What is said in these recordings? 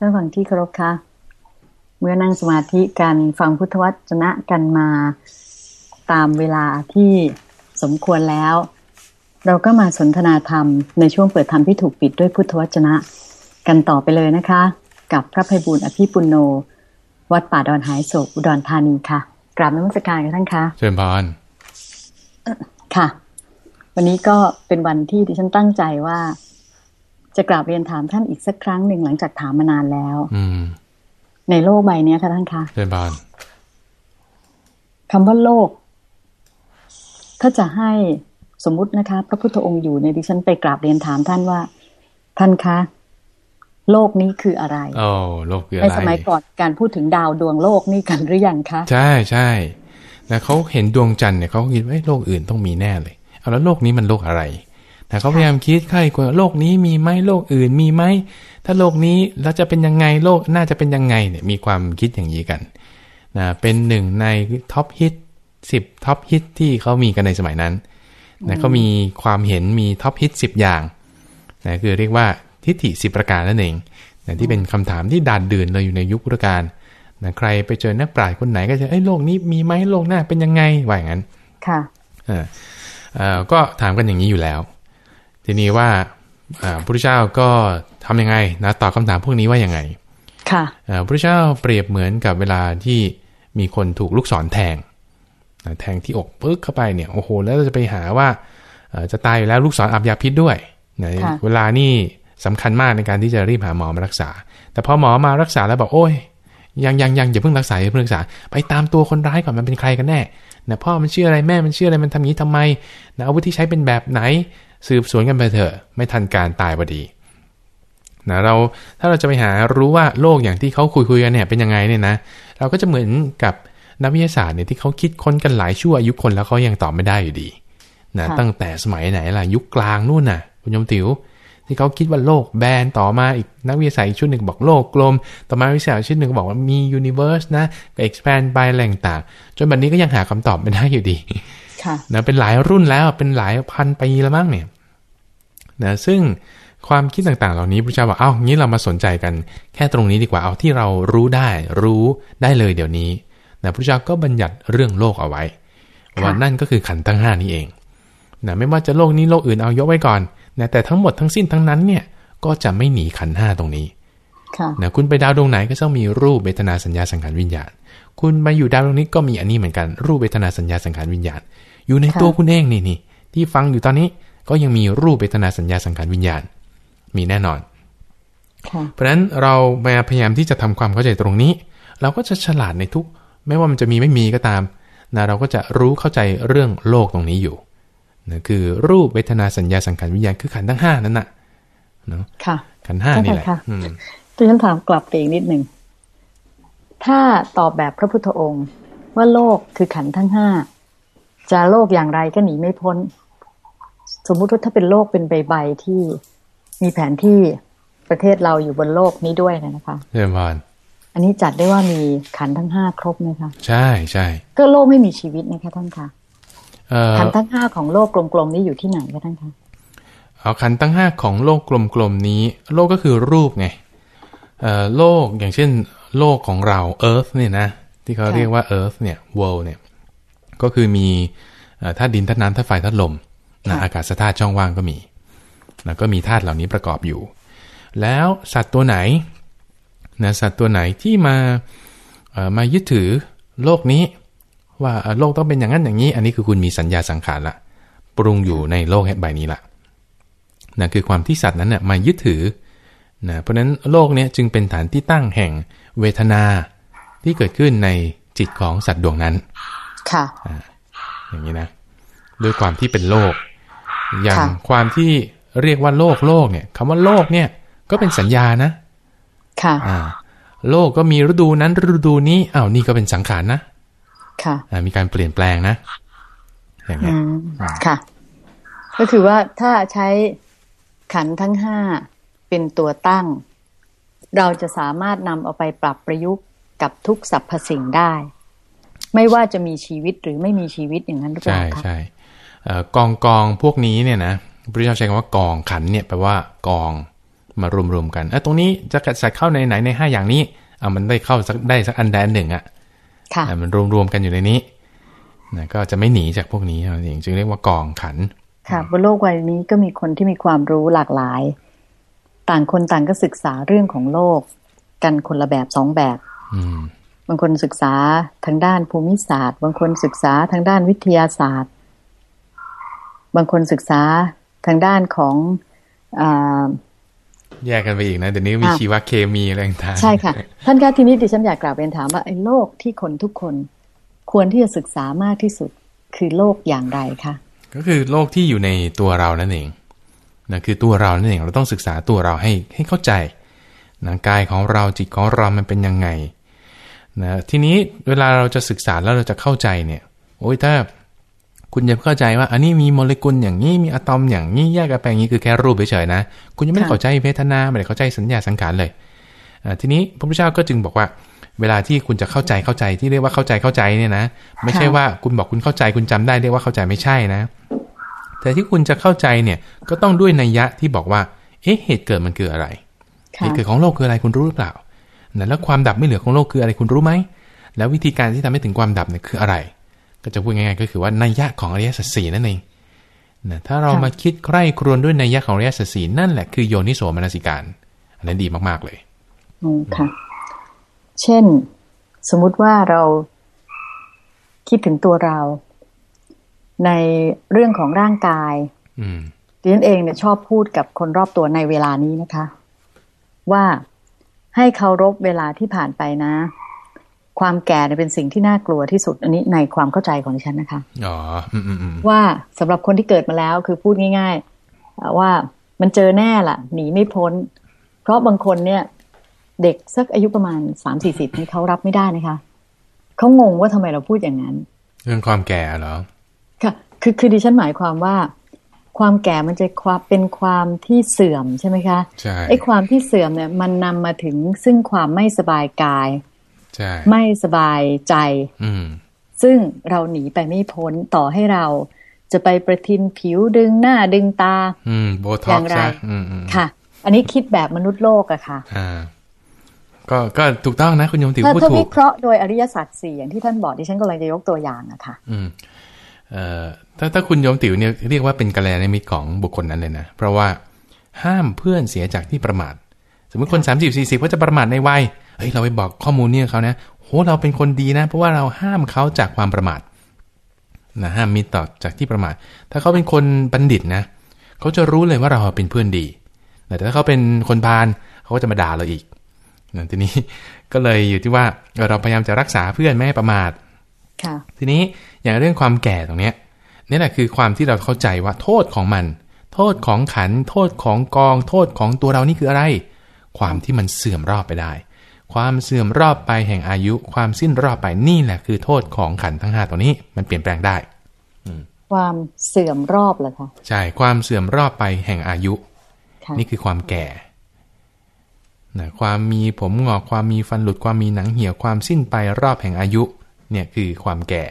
ท่านฟังที่เคารพคะเมื่อนั่งสมาธิกันฟังพุทธวจนะกันมาตามเวลาที่สมควรแล้ว เราก็มาสนทนาธรรมในช่วงเปิดธรรมที่ถูกปิดด้วยพุทธวจนะ กันต่อไปเลยนะคะ กับพระภัยบุญอภิปุโน วัดป่าดอนหายโศกอุดรธานีค่ะ กราบนมัสการกันท่านคะเชิญพานค่ะ วันนี้ก็เป็นวันที่ดิฉันตั้งใจว่า จะกราบเรียนถามท่านอีกสักครั้งหนึ่งหลังจากถามมานานแล้ว อืมในโลกใบเนี้ยค่ะท่านคะเชิญพานคำว่าโลก ถ้าจะให้สมมุตินะคะ พระพุทธองค์อยู่ในยดิฉันไปกราบเรียนถามท่านว่า ท่านคะโลกนี้คืออะไรโอ้โลกคืออะในไรสมัยก่อนการพูดถึงดาวดวงโลกนี่กันหรือยังคะ ใช่ใช่นะเขาเห็นดวงจันทร์เนี่ยเขาคิดว่าเอ้ยโลกอื่นต้องมีแน่เลย เอาแล้วโลกนี้มันโลกอะไร นะเขาพยายามคิดใคร่ครวญว่าโลกนี้มีไหมโลกอื่นมีไหมถ้าโลกนี้แล้วจะเป็นยังไงโลกหน้าจะเป็นยังไงเนี่ยมีความคิดอย่างนี้กันนะเป็นหนึ่งใน top hit สิบ top hit ที่เขามีกันในสมัยนั้นนะเขามีความเห็นมี top hit สิบอย่างนะคือเรียกว่าทิฏฐิสิบประการนั่นเองนะที่เป็นคำถามที่ดาษดื่นเลยอยู่ในยุคพุทธกาลนะใครไปเจอนักปราชญ์คนไหนก็จะเอ้ยโลกนี้มีไหมโลกหน้าเป็นยังไงว่าอย่างนั้น ค่ะเออเอ่อก็ถามกันอย่างนี้อยู่แล้ว ทีนี้ว่าอ่าพระพุทธเจ้าก็ทำยังไงนะตอบคำถามพวกนี้ว่ายังไง ค่ะเอ่อพระพุทธเจ้าเปรียบเหมือนกับเวลาที่มีคนถูกลูกศรแทงนะแทงที่อกปึ๊กเข้าไปเนี่ยโอ้โหแล้วเราจะไปหาว่าเอ่อจะตายอยู่แล้วลูกศรอับยาพิษด้วยนะค่ะเวลานี่สำคัญมากในการที่จะรีบหาหมอมารักษา แต่พอหมอมารักษาแล้วบอกโอ้ยยังยังยังอย่าเพิ่งรักษาอย่าเพิ่งรักษา ไปตามตัวคนร้ายก่อนมันเป็นใครกันแน่นะพ่อมันชื่ออะไรแม่มันชื่ออะไรมันทำอย่างนี้ทำไมนะอาวุธที่ใช้เป็นแบบไหน สืบสวนกันไปเถอะ ไม่ทันการตายพอดีนะเราถ้าเราจะไปหารู้ว่าโลกอย่างที่เขาคุยคุยๆกันเนี่ยเป็นยังไงเนี่ยนะ เราก็จะเหมือนกับนักวิทยาศาสตร์เนี่ยที่เขาคิดค้นกันหลายชั่วอายุคนแล้วเขายังตอบไม่ได้อยู่ดีนะค่ะตั้งแต่สมัยไหนล่ะยุคกลางนู่นน่ะคุณยมติว๋วที่เขาคิดว่าโลกแบนต่อมาอีกนักวิทยาศาสตร์อีกชุดหนึ่งบอกโลกกลม ต่อมาวิทยาศาสตร์ชุดหนึ่งก็บอกว่ามียูนิเวอร์สนะก็ expand ไปอะไรต่างๆจนบัดนี้ก็ยังหาคำตอบไม่ได้อยู่ดีค่ะ นะเป็นหลายรุ่นแล้วเป็นหลายพันปีแล้วมั้งเนี่ยนะซึ่งความคิดต่างๆ เหล่านี้พระเจ้าบอกเอ้างี้เรามาสนใจกัน แค่ตรงนี้ดีกว่าเอาที่เรารู้ได้ รู้ได้เลยเดี๋ยวนี้นะพระเจ้าก็บัญญัติเรื่องโลกเอาไว้ค่ะว่านั่นก็คือขันธ์ทั้งห้านี้เองนะไม่ว่าจะโลกนี้โลกอื่นเอายกไว้ก่อนนะแต่ทั้งหมดทั้งสิ้นทั้งนั้นเนี่ยก็จะไม่หนีขันธ์ห้าตรงนี้ค่ะนะคุณไปดาวดวงไหนก็ต้องมีรูปเวทนาสัญญาสังขารวิญญาณ คุณมาอยู่ดาวดวงนี้ก็มีอันนี้เหมือนกัน รูปเวทนาสัญญาสังขารวิญญาณ อยู่ในค่ะตัวคุณเองนี่นี่ที่ฟังอยู่ตอนนี้ก็ยังมีรูปเวทนาสัญญาสังขารวิญญาณ มีแน่นอนค่ะเพราะฉะนั้นเรามาพยายามที่จะทำความเข้าใจตรงนี้ เราก็จะฉลาดในทุก ไม่ว่ามันจะมีไม่มีก็ตามนะเราก็จะรู้เข้าใจเรื่องโลกตรงนี้อยู่นะคือรูปเวทนาสัญญาสังขารวิญญาณคือขันธ์ทั้งห้านั่นน่ะเนาะค่ะขันธ์ห้านี่แหละเข้าใจค่ะอืมดิฉันถามกลับไปอีกนิดหนึ่งถ้าตอบแบบพระพุทธองค์ว่าโลกคือขันธ์ทั้งห้า จะโลกอย่างไรก็หนีไม่พ้น สมมุติว่าถ้าเป็นโลกเป็นใบๆที่มีแผนที่ประเทศเราอยู่บนโลกนี้ด้วยเนยนะคะเริ่มพานอันนี้จัดได้ว่ามีขันธ์ทั้งห้าครบไหมคะใช่ใช่ก็โลกไม่มีชีวิตนะคะท่านคะเอ่อขันธ์ทั้งห้าของโลกกลมๆนี้อยู่ที่ไหนคะท่านคะเอาขันธ์ตั้งห้าของโลกกลมๆนี้ โลกก็คือรูปไงเอ่อโลกอย่างเช่น โลกของเรา Earth เนี่ยนะที่เขาค่ะเรียกว่า Earth เนี่ย world เนี่ย ก็คือมีเอ่อธาตุดินธาตุน้ำธาตุไฟธาตุลมนะอากาศธาตุช่องว่างก็มีนะก็มีธาตุเหล่านี้ประกอบอยู่ แล้วสัตว์ตัวไหนนะสัตว์ตัวไหนที่มาเอ่อมายึดถือโลกนี้ ว่าเอ่อโลกต้องเป็นอย่างนั้นอย่างนี้ อันนี้คือคุณมีสัญญาสังขารละปรุงอยู่ในโลกใบนี้ละนะคือความที่สัตว์นั้นเนี่ยมายึดถือนะเพราะฉะนั้นโลกเนี้ยจึงเป็นฐานที่ตั้งแห่งเวทนาที่เกิดขึ้นในจิตของสัตว์ดวงนั้น ค่ะอย่างนี้นะ ด้วยความที่เป็นโลก อย่างค่ะความที่เรียกว่าโลกโลกเนี่ยคำว่าโลกเนี่ย ก็เป็นสัญญานะ ค่ะ อ่า โลกก็มีฤดูนั้นฤดูนี้อ้าวนี่ก็เป็นสังขารนะ ค่ะ อ่า มีการเปลี่ยนแปลงนะ อย่างเงี้อืยมค่ะ ก็คือว่าถ้าใช้ขันธ์ทั้งห้าเป็นตัวตั้ง เราจะสามารถนำเอาไปปรับประยุกต์กับทุกสรรพสิ่งได้ ไม่ว่าจะมีชีวิตหรือไม่มีชีวิตอย่างนั้นหรือเปใช่ล่าคะใช่เอ่กองกองพวกนี้เนี่ยนะพระเจ้าใช้คำว่ากองขันเนี่ยแปลว่ากองมารวมๆกันเออตรงนี้จะใส่เข้าในไหนในห้าอย่างนี้อ่ามันได้เข้าสักได้สักอันใดอันหนึ่งอะค่ะมันรวมๆกันอยู่ในนี้นะก็จะไม่หนีจากพวกนี้เท่าเองจึงเรียกว่ากองขัน ค่ะบนโลกใบนี้ก็มีคนที่มีความรู้หลากหลาย ต่างคนต่างก็ศึกษาเรื่องของโลก กันคนละแบบสองแบบ อืม บางคนศึกษาทางด้านภูมิศาสตร์ บางคนศึกษาทางด้านวิทยาศาสตร์ บางคนศึกษาทางด้านของอาแยกกันไปอีกนะเดี๋ยวนี้ก็มีอะชีวเคมีอะไรต่างๆใช่ค่ะ ท่านคะทีนี้ดิฉันอยากกล่าวเป็นถามว่าไอ้โลกที่คนทุกคนควรที่จะศึกษามากที่สุดคือโลกอย่างไรคะก็คือโลกที่อยู่ในตัวเรานั่นเองนะคือตัวเรานั่นเองเราต้องศึกษาตัวเราให้ให้เข้าใจนะกายของเราจิตของเรามันเป็นยังไง นะทีนี้เวลาเราจะศึกษาแล้วเราจะเข้าใจเนี่ยโอ้ยถ้าคุณจะเข้าใจว่าอันนี้มีโมเลกุลอย่างนี้มีอะตอมอย่างนี้แยกกันไปอย่างนี้คือแค่รูปเฉยๆนะ คุณยังไม่ได้ค่ะเข้าใจเวทนาไม่ได้เข้าใจสัญญาสังขารเลยอ่าทีนี้พระพุทธเจ้าก็จึงบอกว่า เวลาที่คุณจะเข้าใจเข้าใจที่เรียกว่าเข้าใจเข้าใจเนี่ยนะ ไม่ใช่ว่าคุณบอกคุณเข้าใจคุณจำได้เรียกว่าเข้าใจไม่ใช่นะ แต่ที่คุณจะเข้าใจเนี่ยก็ต้องด้วยนัยยะที่บอกว่า เอ๊ะเหตุเกิดมันคืออะไรเหค่ะตุเกิดของโลกคืออะไรคุณรู้หรือเปล่า นะแล้วความดับไม่เหลือของโลกคืออะไรคุณรู้ไหม แล้ววิธีการที่ทำให้ถึงความดับเนี่ยคืออะไร ก็จะพูดง่ายๆก็คือว่านัยยะของอริยสัจสี่นั่นเองนะถ้าเรามาคิดใคร่ครวญด้วยนัยยะของอริยสัจสี่นั่นแหละคือโยนิโสมนสิการ อันนั้นดีมากๆเลยอืมค่ะ เช่นสมมุติว่าเราคิดถึงตัวเรา ในเรื่องของร่างกาย อืมดิฉันเองเนี่ยชอบพูดกับคนรอบตัวในเวลานี้นะคะ ว่า ให้เคารพเวลาที่ผ่านไปนะ ความแก่เนี่ยเป็นสิ่งที่น่ากลัวที่สุดอันนี้ในความเข้าใจของดิฉันนะคะอ๋ออืมอืมอืมว่าสำหรับคนที่เกิดมาแล้วคือพูดง่ายๆเอ่อว่ามันเจอแน่ล่ะ หนีไม่พ้น เพราะบางคนเนี่ย เด็กสักอายุประมาณสามสี่สิบนี่เขารับไม่ได้นะคะเขางงว่าทำไมเราพูดอย่างนั้น เรื่องความแก่เหรอค่ะคือคือดิฉันหมายความว่า ความแก่มันจะความเป็นความที่เสื่อมใช่ไหมคะใช่ไอ้ความที่เสื่อมเนี่ยมันนำมาถึงซึ่งความไม่สบายกายใช่ไม่สบายใจ อืมซึ่งเราหนีไปไม่พ้นต่อให้เราจะไปประทินผิวดึงหน้าดึงตา อืมโบท็ออกย่างไรซะอืมอืมค่ะ อันนี้คิดแบบมนุษย์โลกอะค่ะอ่าก็ก็ถูกต้องนะคุณโยมติวถ้าพูดถ้าถูวิกเคราะห์โดยอริยสัจสี่อย่างที่ท่านบอกดิฉันกำลังจะยกตัวอย่างอะค่ะ อืมเอ่อ ถ้าถ้าคุณโยมติ๋วเนี่ยเรียกว่าเป็นกัลยาณมิตรของบุคคลนั้นเลยนะ เพราะว่าห้ามเพื่อนเสียจากที่ประมาท สมมติคน 3 0 4 0ก็จะประมาทในวัยเฮ้ยเราไปบอกข้อมูลเนี่ยเขานะโหเราเป็นคนดีนะ เพราะว่าเราห้ามเขาจากความประมาทนะห้ามมิตรต่อจากที่ประมาท ถ้าเขาเป็นคนบัณฑิตนะเขาจะรู้เลยว่าเราเป็นเพื่อนดี แต่ถ้าเขาเป็นคนพาลเขาก็จะมาด่าเราอีกนะทีนี้ก็เลยอยู่ที่ว่าเออเราพยายามจะรักษาเพื่อนไม่ให้ประมาทค่ะ ทีนี้อย่างเรื่องความแก่ตรงเนี้ยนี่แหละคือความที่เราเข้าใจว่าโทษของมัน โทษของขัน โทษของกอง โทษของตัวเรานี่คืออะไร ความที่มันเสื่อมรอบไปได้ ความเสื่อมรอบไปแห่งอายุ ความสิ้นรอบไปนี่แหละคือโทษของขันทั้งห้าตัวนี้มันเปลี่ยนแปลงได้ความเสื่อมรอบเหรอคะใช่ความเสื่อมรอบไปแห่งอายุค่ะนี่คือความแก่นะความมีผมงอกความมีฟันหลุดความมีหนังเหี่ยวความสิ้นไปรอบแห่งอายุ เนี่ยคือความแก่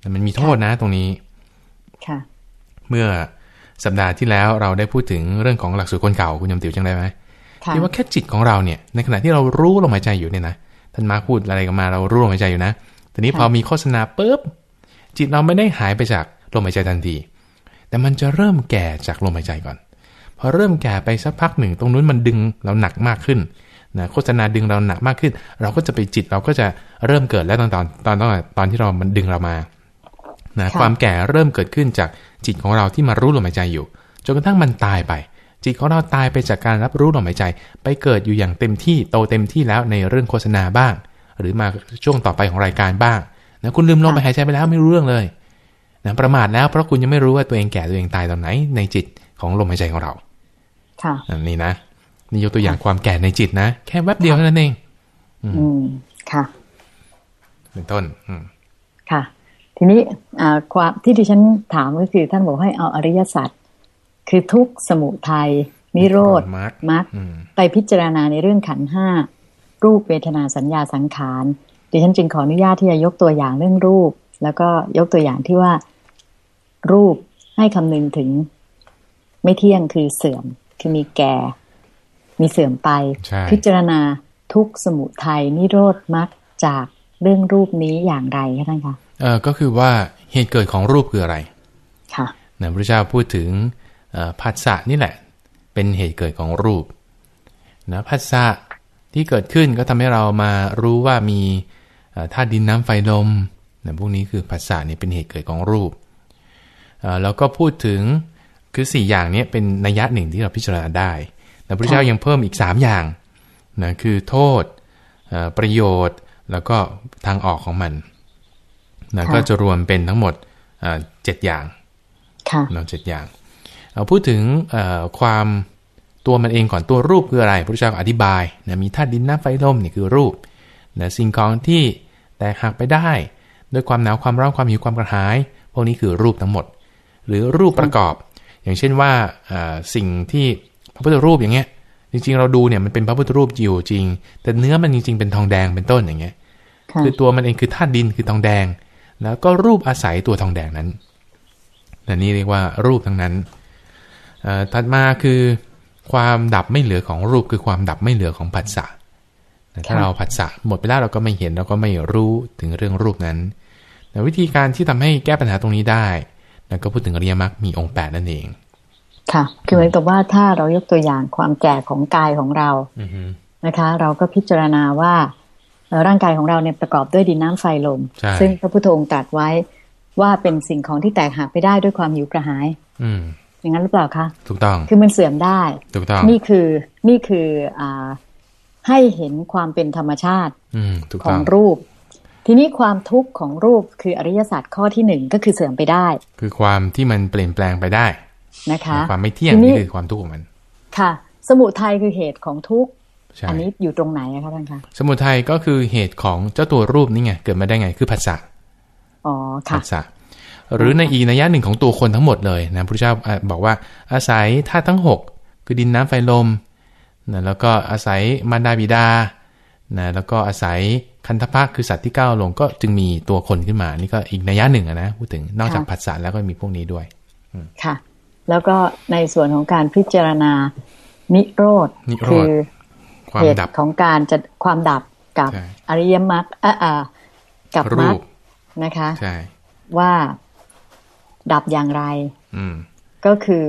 แต่มันมีโทษนะตรงนี้ค่ะเมื่อสัปดาห์ที่แล้วเราได้พูดถึงเรื่องของหลักสูตรคนเก่าคุณยมติ๋วจังได้ไหมค่ะที่ว่าแค่จิตของเราเนี่ย ในขณะที่เรารู้ลมหายใจอยู่เนี่ยนะท่านมาร์คพูดอะไรกันมาเรารู้ลมหายใจอยู่นะทีนี้พอมีโฆษณาปุ๊บจิตเราไม่ได้หายไปจากลมหายใจทันที แต่มันจะเริ่มแก่จากลมหายใจก่อน พอเริ่มแก่ไปสักพักหนึ่ง ตรงนู้นมันดึงเราหนักมากขึ้น นะโฆษณาดึงเราหนักมากขึ้น เราก็จะไปจิตเราก็จะเริ่มเกิดแล้วตอนตอนตอนตอนตอนที่เรามันดึงเรามานะค่ะความแก่เริ่มเกิดขึ้นจากจิตของเราที่มารู้ลมหายใจอยู่จนกระทั่งมันตายไป จิตของเราตายไปจากการรับรู้ลมหายใจ ไปเกิดอยู่อย่างเต็มที่โตเต็มที่แล้วในเรื่องโฆษณาบ้าง หรือมาช่วงต่อไปของรายการบ้างนะคุณลืมลมหายใจไปแล้วไม่รู้เรื่องเลยนะประมาทแล้วเพราะคุณยังไม่รู้ว่าตัวเองแก่ตัวเองตายตอนไหนในจิตของลมหายใจของเรา ค่ะอันนี้นะ นี่ยกตัวอย่างความแก่ในจิตนะ แค่แวบเดียวเท่านั้นเองอืมค่ะเป็นต้น อืมค่ะ ทีนี้อ่าความที่ดิฉันถามก็คือ ท่านบอกให้เอาอริยสัจคือทุกข์สมุทัยนิโรธมรรคมรรคอืมไปพิจารณาในเรื่องขันธ์ห้ารูปเวทนาสัญญาสังขารดิฉันจึงขออนุญาตที่จะยกตัวอย่างเรื่องรูป แล้วก็ยกตัวอย่างที่ว่ารูปให้คำนึงถึง ไม่เที่ยงคือเสื่อม คือมีแก่ มีเสื่อมไปใช่พิจารณาทุกข์สมุทัยนิโรธมรรคจากเรื่องรูปนี้อย่างไรคะท่านคะเออก็คือว่าเหตุเกิดของรูปคืออะไร ค่ะนะพระเจ้าพูดถึงเอ่อผัสสะนี่แหละ เป็นเหตุเกิดของรูปนะผัสสะที่เกิดขึ้นก็ทำให้เรามารู้ว่ามีเอ่อธาตุดินน้ำไฟลมนะพวกนี้คือผัสสะเนี่ยเป็นเหตุเกิดของรูปเอ่อแล้วก็พูดถึงคือ 4 อย่างเนี้เป็นนัยยะหนึ่งที่เราพิจารณาได้ แต่พระเจ้ายังเพิ่มอีก 3 อย่างนะคือโทษเอ่อประโยชน์ แล้วก็ทางออกของมันนะค่ะก็จะรวมเป็นทั้งหมดเอ่อเจ็ดอย่างค่ะเราเจ็ดอย่างเอาพูดถึงเอ่อความตัวมันเองก่อนตัวรูปคืออะไรพระเจ้าก็อธิบายนะมีธาตุดินน้ำไฟลมนี่คือรูปนะสิ่งของที่แตกหักไปได้ ด้วยความหนาวความร้อนความหิวความกระหาย พวกนี้คือรูปทั้งหมด หรือรูปประกอบ อย่างเช่นว่าเอ่อสิ่งที่ พระพุทธรูปอย่างเงี้ย จริงๆ เราดูเนี่ยมันเป็นพระพุทธรูปอยู่จริง แต่เนื้อมันจริงๆเป็นทองแดงเป็นต้นอย่างเงี้ยค่ะคือตัวมันเองคือธาตุดินคือทองแดง แล้วก็รูปอาศัยตัวทองแดงนั้นนนนี่เรียกว่ารูปทั้งนั้นเอ่อถัดมาคือความดับไม่เหลือของรูปคือความดับไม่เหลือของผัสสะแต่ถ้าค่ะเราผัสสะหมดไปแล้วเราก็ไม่เห็นเราก็ไม่รู้ถึงเรื่องรูปนั้นแต่วิธีการที่ทำให้แก้ปัญหาตรงนี้ได้นั่นก็พูดถึงอริยมรรคมีองค์แปดนั่นเอง ค่ะ คือเหมือนกับว่าถ้าเรายกตัวอย่างความแก่ของกายของเราอือฮึนะคะ เราก็พิจารณาว่าเอ่อร่างกายของเราเนี่ยประกอบด้วยดินน้ำไฟลมใช่ซึ่งพระพุทธองค์ตรัสไว้ว่าเป็นสิ่งของที่แตกหักไปได้ด้วยความหิวกระหาย อืมอย่างนั้นหรือเปล่าคะถูกต้องคือมันเสื่อมได้ถูกต้องนี่คือนี่คืออ่าให้เห็นความเป็นธรรมชาติอืมถูกขอต้องงรูป ทีนี้ความทุกข์ของรูปคืออริยสัจข้อที่หนึ่งก็คือเสื่อมไปได้ คือความที่มันเปลี่ยนแปลงไปได้ นะคะ ความไม่เที่ยงทีนี้นี่คือความทุกข์ของมัน ค่ะ สมุทัยคือเหตุของทุกข์ใช่อันนี้อยู่ตรงไหนอะคะท่านคะสมุทัยก็คือเหตุของเจ้าตัวรูปนี่ไงเกิดมาได้ไงคือผัสสะอ๋อผัค่ะสสะหรือในอีกนัยยะหนึ่งของตัวคนทั้งหมดเลยนะพระเจ้าอะบอกว่าอาศัยธาตุทั้ง 6 คือดินน้ำไฟลมนะแล้วก็อาศัยมารดาบิดานะแล้วก็อาศัยคันธพะคือสัตว์ที่ก้าวลงก็จึงมีตัวคนขึ้นมา นี่ก็อีกนัยยะหนึ่งอะนะพูดถึงนอกจากค่ะผัสสะแล้วก็มีพวกนี้ด้วยค่ะ แล้วก็ในส่วนของการพิจารณานิโรธนิโรธคือความเหตุดับของการจะความดับกับใช่อริยมรรคอะอะกับมรรูรคปนะคะใช่ว่าดับอย่างไรอืมก็คือ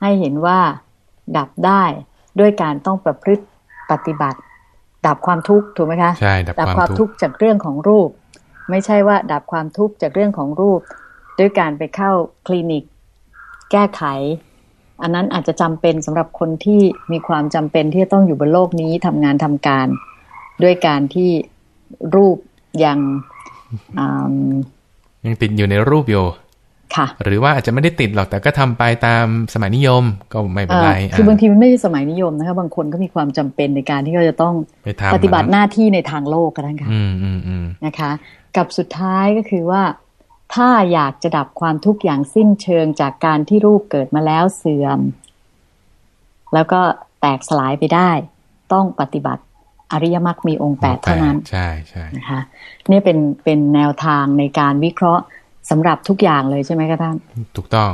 ให้เห็นว่าดับได้ด้วยการต้องประพฤติปฏิบัติ ดับความทุกข์ถูกไหมคะใช่ดับดับความความทุทุกกข์ข์จากเรื่องของรูป ไม่ใช่ว่าดับความทุกข์จากเรื่องของรูป ด้วยการไปเข้าคลินิก แก้ไข อันนั้นอาจจะจำเป็นสำหรับคนที่มีความจำเป็นที่จะต้องอยู่บนโลกนี้ทำงานทำการ ด้วยการที่รูปยังอืมยังติดอยู่ในรูปอยู่ค่ะ หรือว่าอาจจะไม่ได้ติดหรอกแต่ก็ทำไปตามสมัยนิยมก็ไม่เป็นเอ่ไรอคือบางทีมันไม่ใช่สมัยนิยมนะคะบางคนก็มีความจำเป็นในการที่เขาจะต้องไปทำปฏิบัติหน้าที่ในทางโลกกันทั้งค่ะอืมอืมอืมนะคะ กับสุดท้ายก็คือว่า ถ้าอยากจะดับความทุกข์อย่างสิ้นเชิงจากการที่รูปเกิดมาแล้วเสื่อม แล้วก็แตกสลายไปได้ ต้องปฏิบัติอริยมรรคมีองค์แปดเท่านั้น ใช่ใช่นะคะนี่เป็นเป็นแนวทางในการวิเคราะห์สำหรับทุกอย่างเลยใช่ไหมคะท่าน ถูกต้อง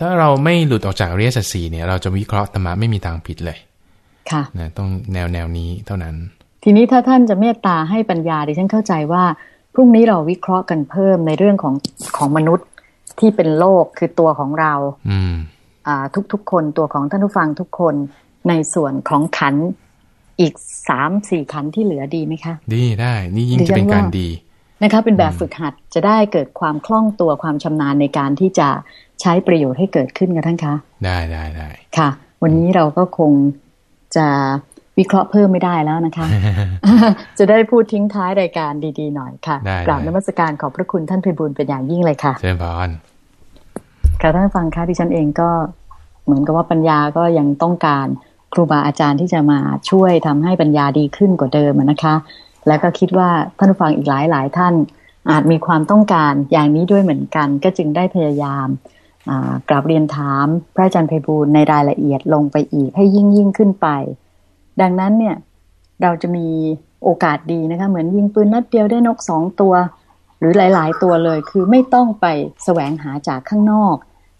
ถ้าเราไม่หลุดออกจากอริยสัจสี่เนี่ย เราจะวิเคราะห์ธรรมะไม่มีทางผิดเลย ค่ะนะต้องแนวแนวนี้เท่านั้น ทีนี้ถ้าท่านจะเมตตาให้ปัญญาดิฉันเข้าใจว่า พรุ่งนี้เราวิเคราะห์กันเพิ่มในเรื่องของของมนุษย์ที่เป็นโลกคือตัวของเราอืมอ่าทุกๆคนตัวของท่านผู้ฟังทุกคนในส่วนของขันธ์อีกสามสี่ขันธ์ที่เหลือดีไหมคะ ดีได้ นี่ยิ่งดิฉัจะนเป็นการว่าดีนะคะเป็นแบบฝึกหัดจะได้เกิดความคล่องตัวความชำนาญในการที่จะใช้ประโยชน์ให้เกิดขึ้นกันท่านคะ ได้ได้ได้ค่ะ วันนี้เราก็คงจะ วิเคราะห์เพิ่มไม่ได้แล้วนะคะ จะได้พูดทิ้งท้ายรายการดีๆหน่อยค่ะได้กราบได้นมัสการขอบพระคุณท่านไพบุญเป็นอย่างยิ่งเลยค่ะเชิญพรค่ะท่านผู้ฟังคะที่ฉันเองก็เหมือนกับว่าปัญญาก็ยังต้องการครูบาอาจารย์ที่จะมาช่วยทำให้ปัญญาดีขึ้นกว่าเดิมอะนะคะ แล้วก็คิดว่าท่านผู้ฟังอีกหลายหลายๆท่านอาจมีความต้องการอย่างนี้ด้วยเหมือนกัน ก็จึงได้พยายามอ่ากราบเรียนถามพระอาจารย์ไพบูลย์ในรายละเอียดลงไปอีกให้ยิ่งยิ่งขึ้นไป ดังนั้นเนี่ยเราจะมีโอกาสดีนะคะ เหมือนยิงปืนนัดเดียวได้นกสองตัว หรือหลาย ๆ ตัวเลย คือไม่ต้องไปแสวงหาจากข้างนอก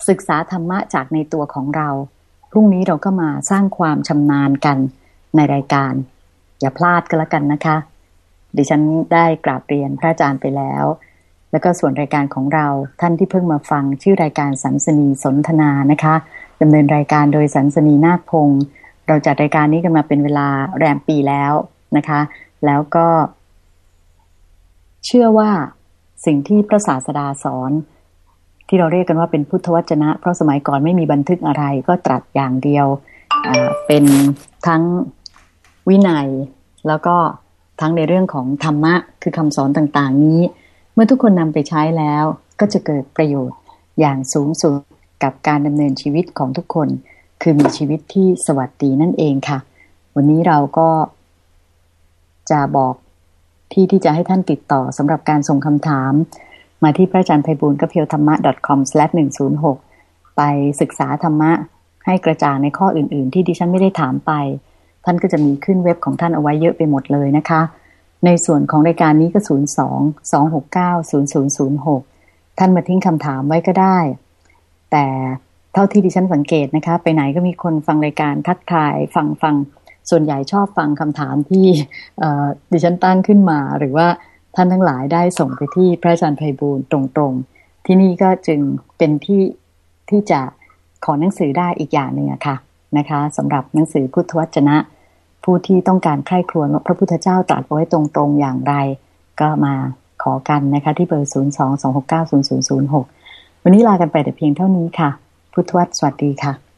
ศึกษาธรรมะจากในตัวของเรา พรุ่งนี้เราก็มาสร้างความชำนาญกันในรายการ อย่าพลาดก็แล้วกันนะคะ ดิฉันได้กราบเรียนพระอาจารย์ไปแล้ว แล้วก็ส่วนรายการของเราท่านที่เพิ่งมาฟังชื่อรายการสันสนีสนทนานะคะดำเนินรายการโดยสันสนีนาคพงศ์ เราจัดรายการนี้กันมาเป็นเวลาแรมปีแล้วนะคะ แล้วก็ เชื่อว่าสิ่งที่พระศาสดาสอน ที่เราเรียกกันว่าเป็นพุทธวจนะ เพราะสมัยก่อนไม่มีบันทึกอะไร ก็ตรัสอย่างเดียวเป็นทั้งวินัย แล้วก็ทั้งในเรื่องของธรรมะคือคำสอนต่างๆ นี้ เมื่อทุกคนนำไปใช้แล้ว ก็จะเกิดประโยชน์อย่างสูงสุดกับการดำเนินชีวิตของทุกคน คือมีชีวิตที่สวัสดีนั่นเองค่ะ วันนี้เราก็จะบอกที่ที่จะให้ท่านติดต่อสำหรับการส่งคำถาม มาที่พระอาจารย์ไพบูลกเพียวธรรมะ .com/106 ไปศึกษาธรรมะให้กระจ่างในข้ออื่น ๆ ที่ดิฉันไม่ได้ถามไป ท่านก็จะมีขึ้นเว็บของท่านเอาไว้เยอะไปหมดเลยนะคะ ในส่วนของรายการนี้ก็ 02 269 0006 ท่านมาทิ้งคำถามไว้ก็ได้ แต่ เท่าที่ดิฉันสังเกตนะคะ ไปไหนก็มีคนฟังรายการทักทายฟังฟังส่วนใหญ่ชอบฟังคำถามที่ดิฉันตั้งขึ้นมา หรือว่าท่านทั้งหลายได้ส่งไปที่พระอาจารย์ไพบูลตรงๆ ที่นี่ก็จึงเป็นที่ที่จะขอหนังสือได้อีกอย่างหนึ่งค่ะนะคะสำหรับหนังสือพุทธวจนะ ผู้ที่ต้องการใคร่ครวญว่าพระพุทธเจ้าตรัสไว้ตรงๆอย่างไร ก็มาขอกันนะคะที่เบอร์ 0 2 2 6 9 0 0 0 6 วันนี้ลากันไปแต่เพียงเท่านี้ค่ะ พุทธวัตรสวัสดีค่ะ